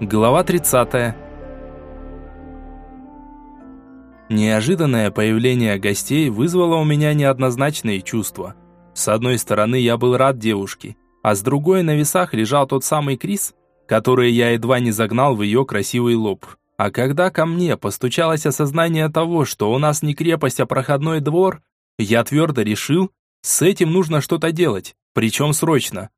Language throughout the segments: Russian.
Глава 30. Неожиданное появление гостей вызвало у меня неоднозначные чувства. С одной стороны, я был рад девушке, а с другой на весах лежал тот самый Крис, который я едва не загнал в ее красивый лоб. А когда ко мне постучалось осознание того, что у нас не крепость, а проходной двор, я твердо решил, с этим нужно что-то делать, причем срочно.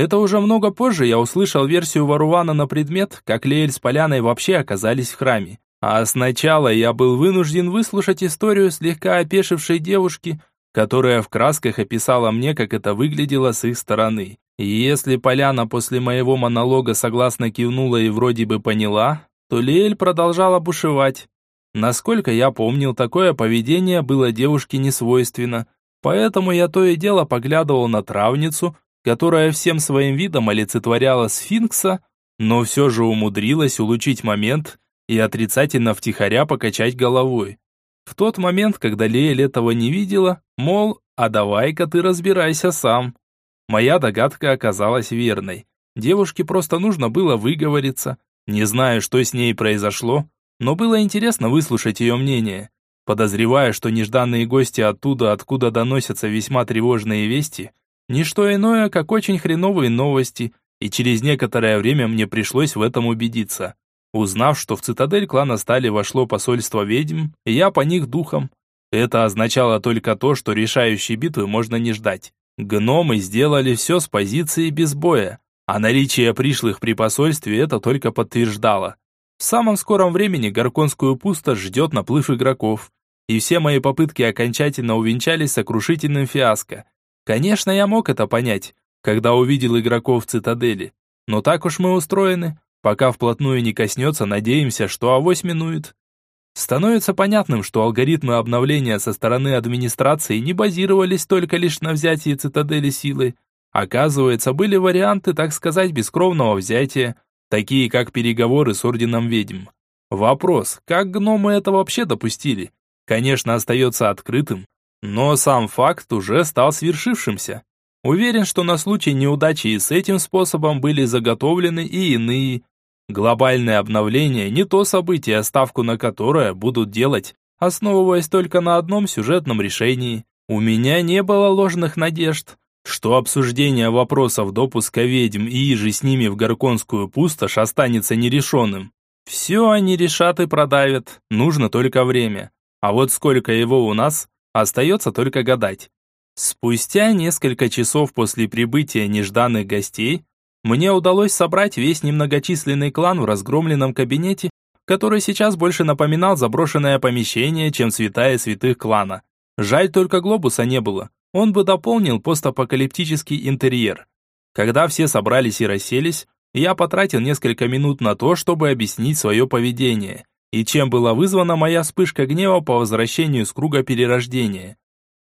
Это уже много позже я услышал версию Варувана на предмет, как Леэль с Поляной вообще оказались в храме. А сначала я был вынужден выслушать историю слегка опешившей девушки, которая в красках описала мне, как это выглядело с их стороны. И если Поляна после моего монолога согласно кивнула и вроде бы поняла, то Леэль продолжала бушевать. Насколько я помнил, такое поведение было девушке не свойственно, поэтому я то и дело поглядывал на травницу, которая всем своим видом олицетворяла сфинкса, но все же умудрилась улучить момент и отрицательно втихаря покачать головой. В тот момент, когда Леэль этого не видела, мол, а давай-ка ты разбирайся сам. Моя догадка оказалась верной. Девушке просто нужно было выговориться. Не знаю, что с ней произошло, но было интересно выслушать ее мнение. Подозревая, что нежданные гости оттуда, откуда доносятся весьма тревожные вести, не что иное, как очень хреновые новости, и через некоторое время мне пришлось в этом убедиться. Узнав, что в цитадель клана Стали вошло посольство ведьм, я по них духом. Это означало только то, что решающей битвы можно не ждать. Гномы сделали все с позиции без боя, а наличие пришлых при посольстве это только подтверждало. В самом скором времени Горконскую пустошь ждет наплыв игроков, и все мои попытки окончательно увенчались сокрушительным фиаско. Конечно, я мог это понять, когда увидел игроков в цитадели. Но так уж мы устроены. Пока вплотную не коснется, надеемся, что авось минует. Становится понятным, что алгоритмы обновления со стороны администрации не базировались только лишь на взятии цитадели силой. Оказывается, были варианты, так сказать, бескровного взятия, такие как переговоры с Орденом Ведьм. Вопрос, как гномы это вообще допустили? Конечно, остается открытым, но сам факт уже стал свершившимся. Уверен, что на случай неудачи и с этим способом были заготовлены и иные. Глобальное обновление не то событие, ставку на которое будут делать, основываясь только на одном сюжетном решении. У меня не было ложных надежд, что обсуждение вопросов допуска ведьм и иже с ними в Горконскую пустошь останется нерешенным. Все они решат и продавят, нужно только время. А вот сколько его у нас, Остается только гадать. Спустя несколько часов после прибытия нежданных гостей, мне удалось собрать весь немногочисленный клан в разгромленном кабинете, который сейчас больше напоминал заброшенное помещение, чем святая святых клана. Жаль только глобуса не было, он бы дополнил постапокалиптический интерьер. Когда все собрались и расселись, я потратил несколько минут на то, чтобы объяснить свое поведение и чем была вызвана моя вспышка гнева по возвращению с круга перерождения.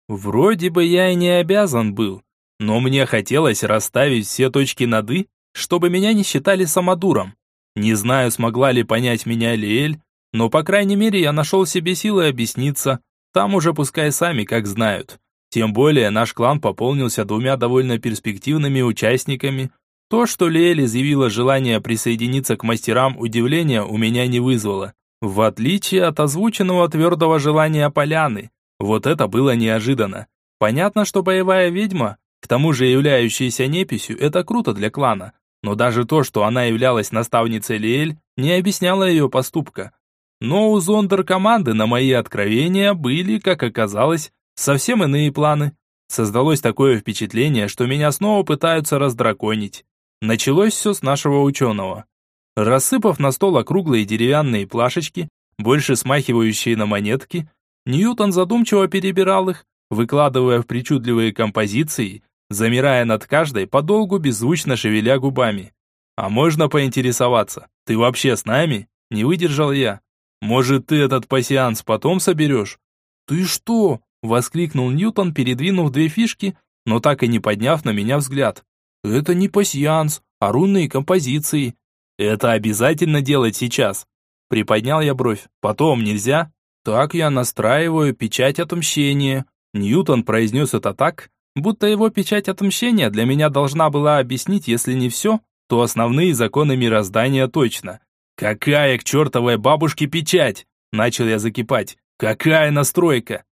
Вроде бы я и не обязан был, но мне хотелось расставить все точки над «и», чтобы меня не считали самодуром. Не знаю, смогла ли понять меня Лиэль, но по крайней мере я нашел себе силы объясниться, там уже пускай сами как знают. Тем более наш клан пополнился двумя довольно перспективными участниками. То, что Лиэль изъявила желание присоединиться к мастерам, удивления у меня не вызвало. В отличие от озвученного твердого желания поляны. Вот это было неожиданно. Понятно, что боевая ведьма, к тому же являющаяся неписью, это круто для клана. Но даже то, что она являлась наставницей Лиэль, не объясняло ее поступка. Но у зондер команды на мои откровения были, как оказалось, совсем иные планы. Создалось такое впечатление, что меня снова пытаются раздраконить. Началось все с нашего ученого. Рассыпав на стол округлые деревянные плашечки, больше смахивающие на монетки, Ньютон задумчиво перебирал их, выкладывая в причудливые композиции, замирая над каждой, подолгу беззвучно шевеля губами. «А можно поинтересоваться, ты вообще с нами?» Не выдержал я. «Может, ты этот пассианс потом соберешь?» «Ты что?» – воскликнул Ньютон, передвинув две фишки, но так и не подняв на меня взгляд. «Это не пассианс, а рунные композиции. Это обязательно делать сейчас. Приподнял я бровь. Потом нельзя? Так я настраиваю печать отмщения. Ньютон произнес это так, будто его печать отмщения для меня должна была объяснить, если не все, то основные законы мироздания точно. Какая к чертовой бабушке печать? Начал я закипать. Какая настройка?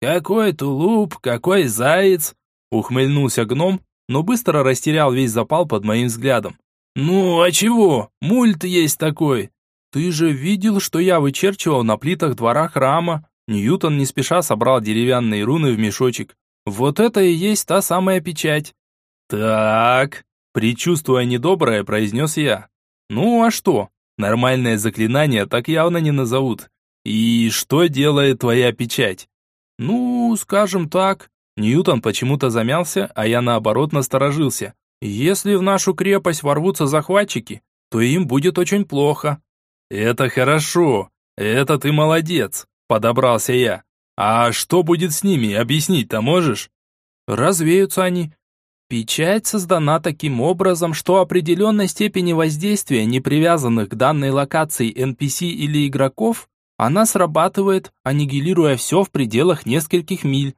Какой тулуп, какой заяц? Ухмыльнулся гном, но быстро растерял весь запал под моим взглядом. Ну, а чего? Мульт есть такой. Ты же видел, что я вычерчивал на плитах двора храма? Ньютон не спеша собрал деревянные руны в мешочек. Вот это и есть та самая печать. Так, предчувствуя недоброе, произнес я. Ну а что? Нормальное заклинание так явно не назовут. И что делает твоя печать? Ну, скажем так, Ньютон почему-то замялся, а я наоборот насторожился. Если в нашу крепость ворвутся захватчики, то им будет очень плохо. Это хорошо. Это ты молодец, подобрался я. А что будет с ними, объяснить-то можешь? Развеются они. Печать создана таким образом, что определенной степени воздействия, не привязанных к данной локации NPC или игроков, она срабатывает, аннигилируя все в пределах нескольких миль.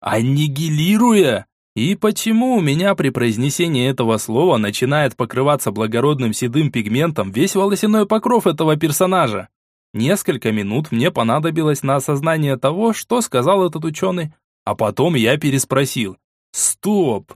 Аннигилируя? И почему у меня при произнесении этого слова начинает покрываться благородным седым пигментом весь волосяной покров этого персонажа? Несколько минут мне понадобилось на осознание того, что сказал этот ученый, а потом я переспросил. «Стоп!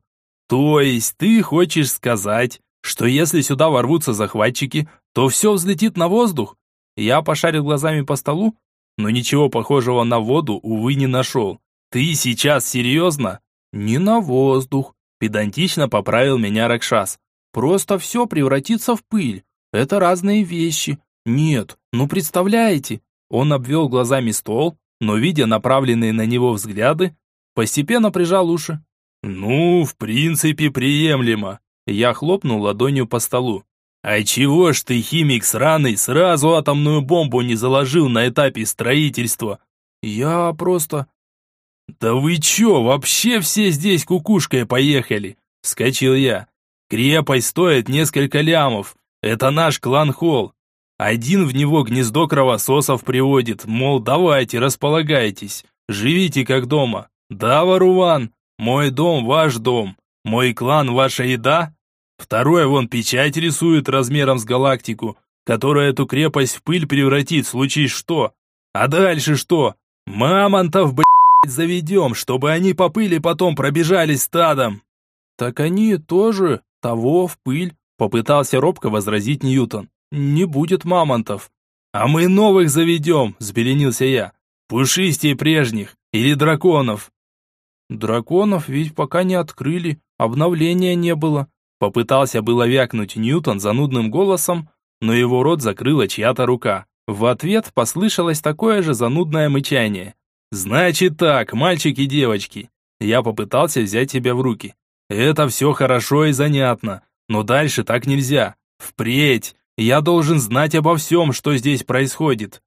То есть ты хочешь сказать, что если сюда ворвутся захватчики, то все взлетит на воздух?» Я пошарил глазами по столу, но ничего похожего на воду, увы, не нашел. «Ты сейчас серьезно?» «Не на воздух», – педантично поправил меня Ракшас. «Просто все превратится в пыль. Это разные вещи. «Нет, ну представляете?» Он обвел глазами стол, но, видя направленные на него взгляды, постепенно прижал уши. «Ну, в принципе, приемлемо». Я хлопнул ладонью по столу. «А чего ж ты, химик сраный, сразу атомную бомбу не заложил на этапе строительства?» «Я просто...» «Да вы чё, вообще все здесь кукушкой поехали?» Вскочил я. «Крепость стоит несколько лямов. Это наш клан-холл. Один в него гнездо кровососов приводит, мол, давайте, располагайтесь, живите как дома. Да, Варуван, мой дом ваш дом, мой клан ваша еда. Второй вон печать рисует размером с галактику, которая эту крепость в пыль превратит, случись что. А дальше что? Мамонтов, блядь, заведем, чтобы они по пыли потом пробежались стадом. Так они тоже того в пыль, попытался робко возразить Ньютон не будет мамонтов. А мы новых заведем, взбеленился я. Пушистей прежних или драконов. Драконов ведь пока не открыли, обновления не было. Попытался было вякнуть Ньютон занудным голосом, но его рот закрыла чья-то рука. В ответ послышалось такое же занудное мычание. «Значит так, мальчики и девочки». Я попытался взять себя в руки. «Это все хорошо и занятно, но дальше так нельзя. Впредь я должен знать обо всем, что здесь происходит.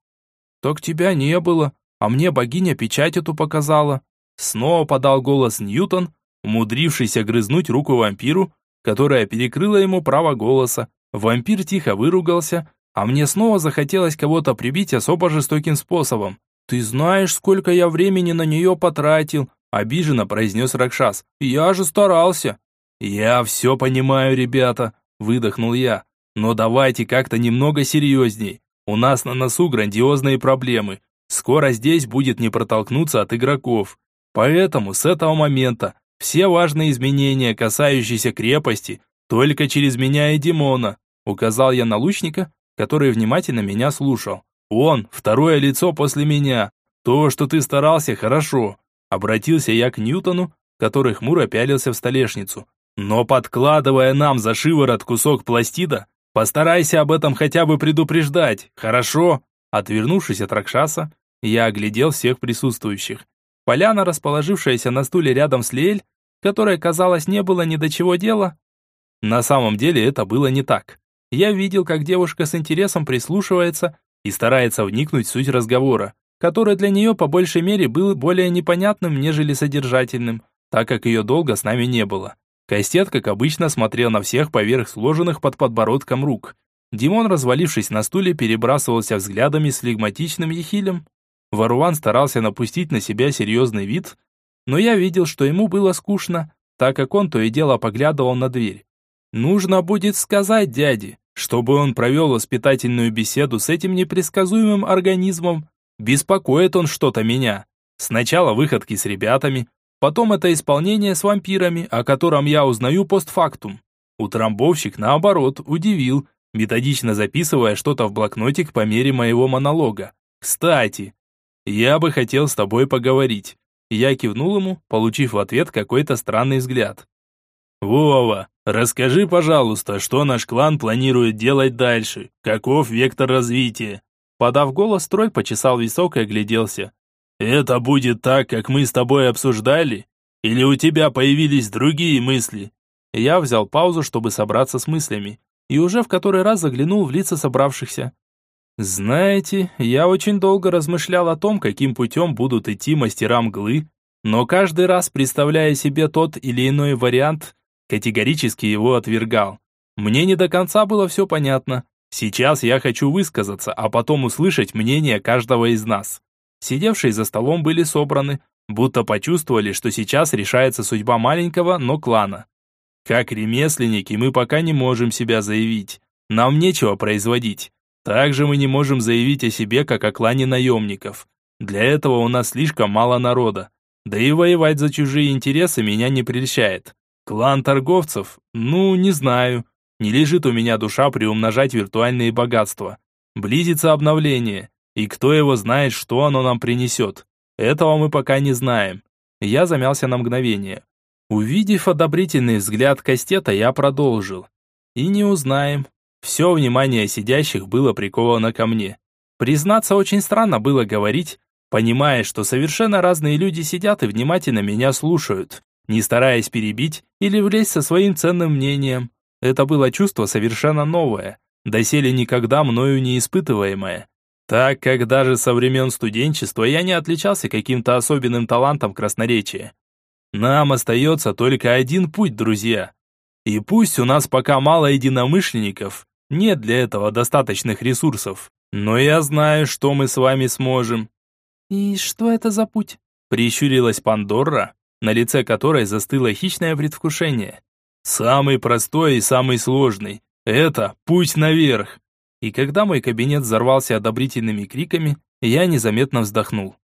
Так тебя не было, а мне богиня печать эту показала. Снова подал голос Ньютон, умудрившийся грызнуть руку вампиру, которая перекрыла ему право голоса. Вампир тихо выругался, а мне снова захотелось кого-то прибить особо жестоким способом. «Ты знаешь, сколько я времени на нее потратил?» обиженно произнес Ракшас. «Я же старался». «Я все понимаю, ребята», выдохнул я. Но давайте как-то немного серьезней. У нас на носу грандиозные проблемы. Скоро здесь будет не протолкнуться от игроков. Поэтому с этого момента все важные изменения, касающиеся крепости, только через меня и Димона, указал я на лучника, который внимательно меня слушал. Он, второе лицо после меня. То, что ты старался, хорошо. Обратился я к Ньютону, который хмуро пялился в столешницу. Но подкладывая нам за шиворот кусок пластида, Постарайся об этом хотя бы предупреждать, хорошо?» Отвернувшись от Ракшаса, я оглядел всех присутствующих. Поляна, расположившаяся на стуле рядом с Лиэль, которой, казалось, не было ни до чего дела. На самом деле это было не так. Я видел, как девушка с интересом прислушивается и старается вникнуть в суть разговора, который для нее по большей мере был более непонятным, нежели содержательным, так как ее долго с нами не было. Кастет, как обычно, смотрел на всех поверх сложенных под подбородком рук. Димон, развалившись на стуле, перебрасывался взглядами с флегматичным ехилем. Варуан старался напустить на себя серьезный вид, но я видел, что ему было скучно, так как он то и дело поглядывал на дверь. Нужно будет сказать дяде, чтобы он провел воспитательную беседу с этим непредсказуемым организмом. Беспокоит он что-то меня. Сначала выходки с ребятами, потом это исполнение с вампирами, о котором я узнаю постфактум. Утрамбовщик, наоборот, удивил, методично записывая что-то в блокнотик по мере моего монолога. «Кстати, я бы хотел с тобой поговорить». Я кивнул ему, получив в ответ какой-то странный взгляд. «Вова, расскажи, пожалуйста, что наш клан планирует делать дальше? Каков вектор развития?» Подав голос, Трой почесал висок и огляделся. «Это будет так, как мы с тобой обсуждали? Или у тебя появились другие мысли?» Я взял паузу, чтобы собраться с мыслями, и уже в который раз заглянул в лица собравшихся. Знаете, я очень долго размышлял о том, каким путем будут идти мастера мглы, но каждый раз, представляя себе тот или иной вариант, категорически его отвергал. Мне не до конца было все понятно. Сейчас я хочу высказаться, а потом услышать мнение каждого из нас. Сидевшие за столом были собраны, будто почувствовали, что сейчас решается судьба маленького, но клана. Как ремесленники мы пока не можем себя заявить. Нам нечего производить. Также мы не можем заявить о себе, как о клане наемников. Для этого у нас слишком мало народа. Да и воевать за чужие интересы меня не прельщает. Клан торговцев? Ну, не знаю. Не лежит у меня душа приумножать виртуальные богатства. Близится обновление. И кто его знает, что оно нам принесет. Этого мы пока не знаем. Я замялся на мгновение. Увидев одобрительный взгляд Кастета, я продолжил. И не узнаем, все внимание сидящих было приковано ко мне. Признаться, очень странно было говорить, понимая, что совершенно разные люди сидят и внимательно меня слушают, не стараясь перебить или влезть со своим ценным мнением. Это было чувство совершенно новое, доселе никогда мною не испытываемое. Так как даже со времен студенчества я не отличался каким-то особенным талантом красноречия. Нам остается только один путь, друзья. И пусть у нас пока мало единомышленников, нет для этого достаточных ресурсов. Но я знаю, что мы с вами сможем». «И что это за путь?» Прищурилась Пандора, на лице которой застыло хищное предвкушение. «Самый простой и самый сложный. Это путь наверх». И когда мой кабинет взорвался одобрительными криками, я незаметно вздохнул.